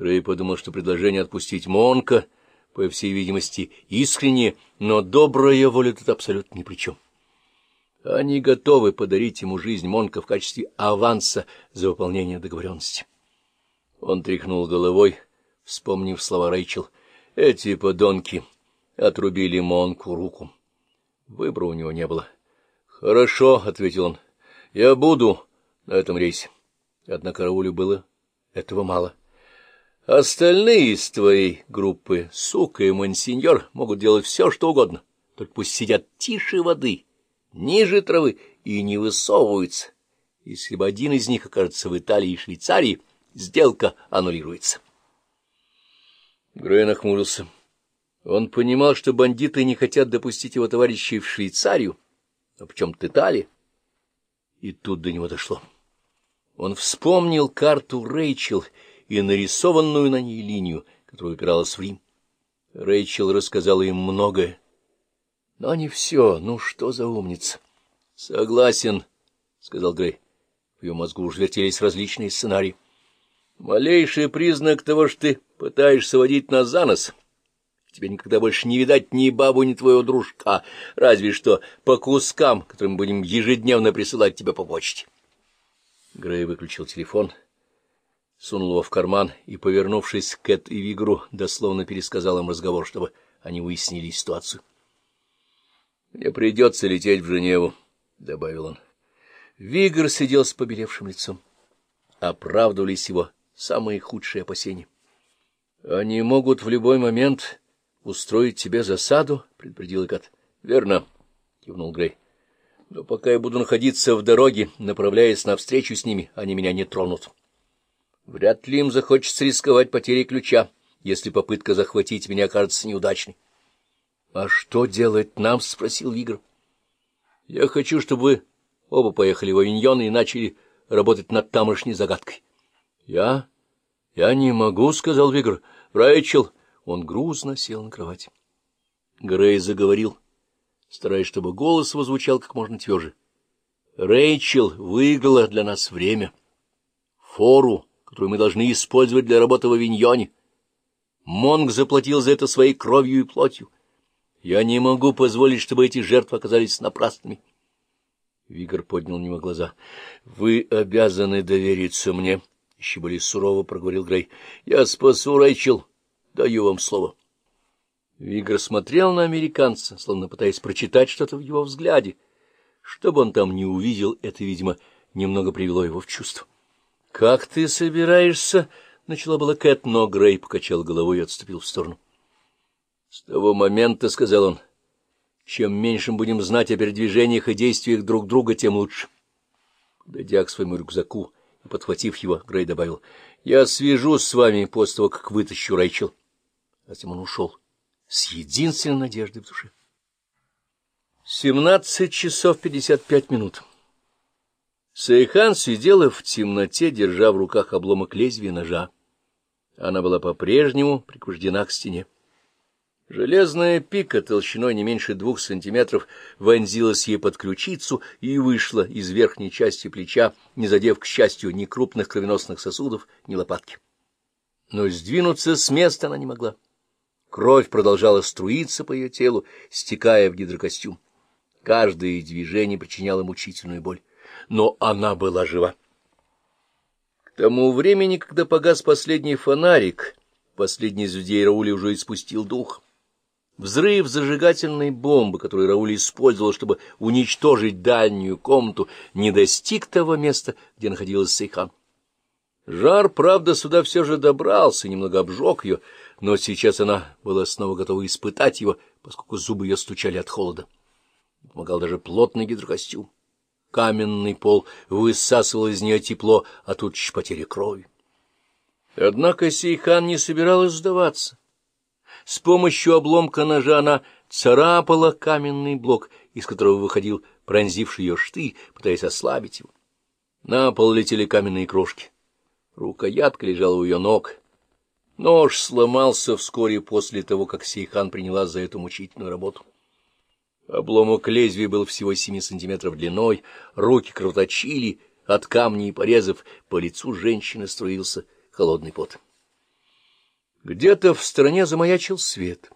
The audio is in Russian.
Грей подумал, что предложение отпустить Монка, по всей видимости, искренне, но добрая воля тут абсолютно ни при чем. Они готовы подарить ему жизнь Монка в качестве аванса за выполнение договоренности. Он тряхнул головой, вспомнив слова Рэйчел. Эти подонки отрубили Монку руку. Выбора у него не было. — Хорошо, — ответил он, — я буду на этом рейсе. Однако Раулю было этого мало. Остальные из твоей группы, сука и мансиньор, могут делать все, что угодно, только пусть сидят тише воды ниже травы и не высовываются. Если бы один из них окажется в Италии и Швейцарии, сделка аннулируется. Грей нахмурился. Он понимал, что бандиты не хотят допустить его товарищей в Швейцарию, а причем-то Италии. И тут до него дошло. Он вспомнил карту Рэйчел и нарисованную на ней линию, которая упиралась в Рим. Рэйчел рассказала им многое, но не все. Ну, что за умница? — Согласен, — сказал Грей. В ее мозгу уж вертелись различные сценарии. — Малейший признак того, что ты пытаешься водить нас за нос. Тебе никогда больше не видать ни бабу, ни твоего дружка, разве что по кускам, которые мы будем ежедневно присылать тебе по почте. Грей выключил телефон, сунул его в карман и, повернувшись к Кэт и Вигру, дословно пересказал им разговор, чтобы они выяснили ситуацию. — Мне придется лететь в Женеву, — добавил он. Вигр сидел с побелевшим лицом. Оправдывались его самые худшие опасения. — Они могут в любой момент устроить тебе засаду, — предупредил Экат. — Верно, — кивнул Грей. — Но пока я буду находиться в дороге, направляясь навстречу с ними, они меня не тронут. Вряд ли им захочется рисковать потерей ключа, если попытка захватить меня окажется неудачной. — А что делать нам? — спросил Вигр. — Я хочу, чтобы вы оба поехали в Авиньон и начали работать над тамошней загадкой. — Я? Я не могу, — сказал Вигр. — Рэйчел. Он грузно сел на кровать. Грей заговорил, стараясь, чтобы голос возвучал как можно тверже. — Рэйчел выиграла для нас время, фору, которую мы должны использовать для работы в Авиньоне. Монг заплатил за это своей кровью и плотью. Я не могу позволить, чтобы эти жертвы оказались напрасными. Вигр поднял на него глаза. — Вы обязаны довериться мне, — еще более сурово проговорил Грей. — Я спасу Рэйчел. Даю вам слово. Вигр смотрел на американца, словно пытаясь прочитать что-то в его взгляде. Что бы он там не увидел, это, видимо, немного привело его в чувство. — Как ты собираешься? — начала была Кэт, но Грей покачал головой и отступил в сторону. — с того момента, — сказал он, — чем меньше будем знать о передвижениях и действиях друг друга, тем лучше. Подойдя к своему рюкзаку и подхватив его, Грей добавил, — я свяжусь с вами после того, как вытащу Рэйчел. Затем он ушел с единственной надеждой в душе. Семнадцать часов пятьдесят пять минут. Сайхан сидела в темноте, держа в руках обломок лезвия ножа. Она была по-прежнему прикручена к стене. Железная пика толщиной не меньше двух сантиметров вонзилась ей под ключицу и вышла из верхней части плеча, не задев, к счастью, ни крупных кровеносных сосудов, ни лопатки. Но сдвинуться с места она не могла. Кровь продолжала струиться по ее телу, стекая в гидрокостюм. Каждое движение причиняло мучительную боль. Но она была жива. К тому времени, когда погас последний фонарик, последний из людей Рауля уже испустил дух — Взрыв зажигательной бомбы, которую Рауль использовал, чтобы уничтожить дальнюю комнату, не достиг того места, где находилась Сейхан. Жар, правда, сюда все же добрался, немного обжег ее, но сейчас она была снова готова испытать его, поскольку зубы ее стучали от холода. Помогал даже плотный гидрокостюм. Каменный пол высасывал из нее тепло, а тут еще крови. Однако Сейхан не собиралась сдаваться. С помощью обломка ножа она царапала каменный блок, из которого выходил пронзивший ее штырь, пытаясь ослабить его. На пол летели каменные крошки. Рукоятка лежала у ее ног. Нож сломался вскоре после того, как Сейхан принялась за эту мучительную работу. Обломок лезвия был всего семи сантиметров длиной, руки кровоточили, от камней и порезов по лицу женщины струился холодный пот. Где-то в стороне замаячил свет.